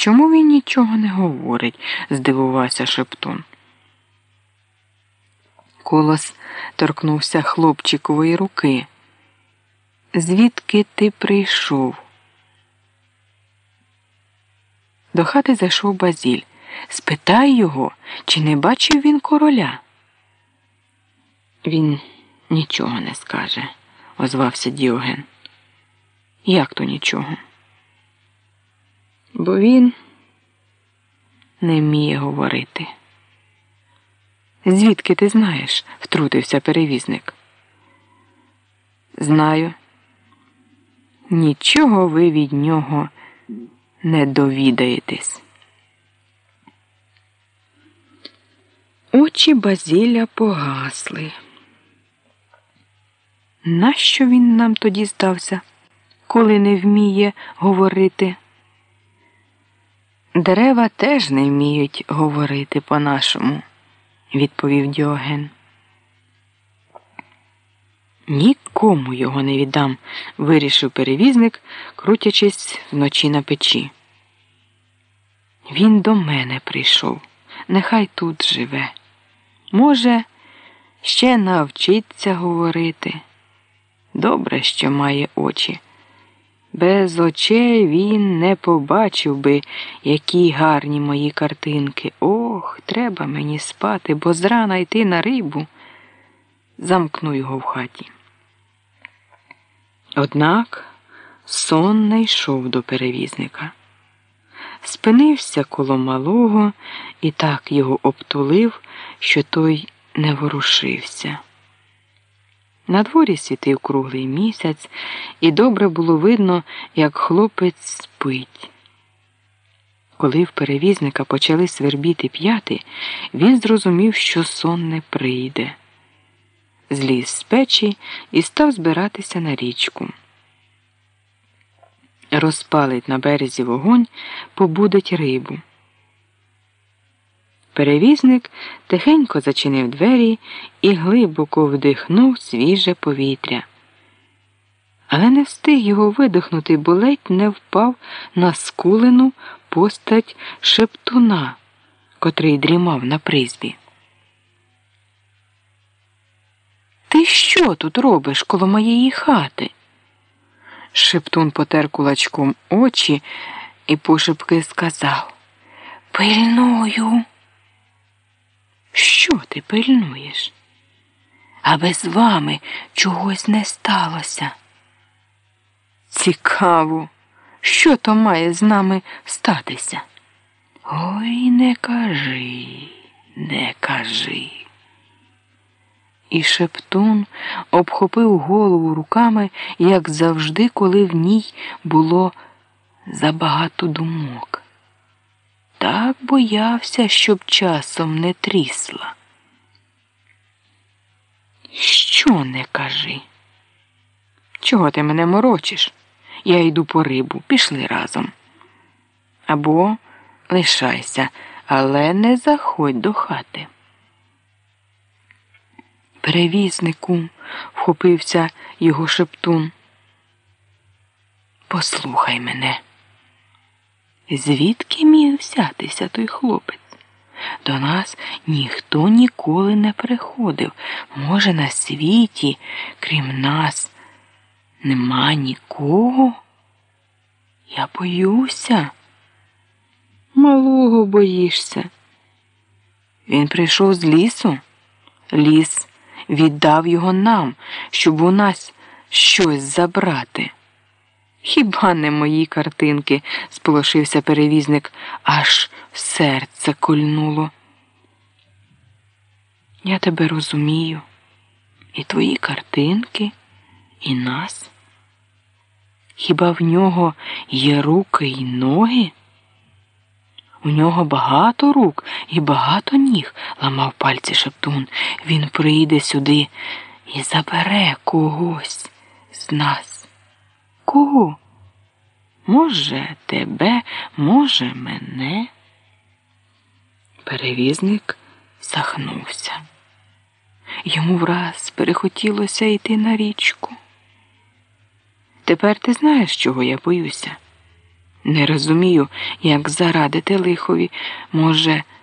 чому він нічого не говорить? здивувався Шептун. Колос торкнувся хлопчикової руки. Звідки ти прийшов? До хати зайшов Базіль. Спитай його, чи не бачив він короля. Він нічого не скаже, озвався Діоген. Як то нічого? Бо він не вміє говорити. Звідки ти знаєш? втрутився перевізник. Знаю. Нічого ви від нього не довідаєтесь. Очі Базіля погасли. Нащо він нам тоді здався, коли не вміє говорити? Дерева теж не вміють говорити по-нашому, відповів Діоген. Нікому його не віддам, вирішив перевізник, крутячись вночі на печі. Він до мене прийшов, нехай тут живе. Може, ще навчиться говорити. Добре, що має очі. Без очей він не побачив би, які гарні мої картинки. Ох, треба мені спати, бо зрана йти на рибу. Замкну його в хаті. Однак сон не йшов до перевізника. Спинився коло малого і так його обтулив, що той не ворушився. На дворі світив круглий місяць, і добре було видно, як хлопець спить. Коли в перевізника почали свербіти п'яти, він зрозумів, що сон не прийде. Зліз з печі і став збиратися на річку. Розпалить на березі вогонь, побудить рибу. Перевізник тихенько зачинив двері і глибоко вдихнув свіже повітря. Але не встиг його видихнути, бо ледь не впав на скулену постать шептуна, котрий дрімав на призбі. Ти що тут робиш коло моєї хати? Шептун потер кулачком очі і пошепки сказав Пильную. Що ти пильнуєш? Аби з вами чогось не сталося. Цікаво, що то має з нами статися? Ой, не кажи, не кажи. І шептун обхопив голову руками, як завжди, коли в ній було забагато думок. Так боявся, щоб часом не трісла. Що не кажи? Чого ти мене морочиш? Я йду по рибу, пішли разом. Або лишайся, але не заходь до хати. Перевізнику, вхопився його шептун. Послухай мене. Звідки міг взятися той хлопець? До нас ніхто ніколи не приходив. Може, на світі, крім нас, нема нікого? Я боюся. Малого боїшся. Він прийшов з лісу. Ліс віддав його нам, щоб у нас щось забрати. Хіба не мої картинки? сполошився перевізник, аж серце кольнуло. Я тебе розумію, і твої картинки, і нас. Хіба в нього є руки й ноги? У нього багато рук і багато ніг, ламав пальці шептун. Він прийде сюди і забере когось з нас. Кого? Може, тебе, може, мене? Перевізник сахнувся. Йому враз перехотілося йти на річку. Тепер ти знаєш, чого я боюся? Не розумію, як зарадити лихові. Може,